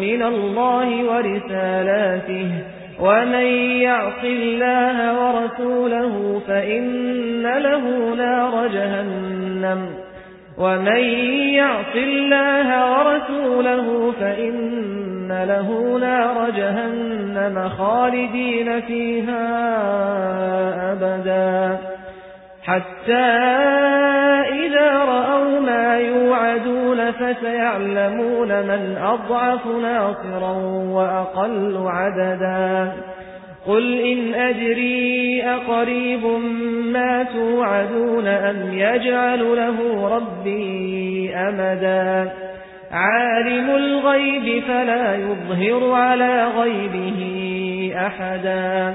من الله ورسالاته ومن يعص الله ورسوله فإن له نار جهنم ومن يعص الله ورسوله فإن له نار جهنم خالدين فيها أبدا حتى فسيعلمون من أضعف ناصرا وأقل عددا. قل إن أجري أقريب ما توعدون أم يجعل له ربي أمدا. عالم الغيب فلا يظهر على غيبه أحدا.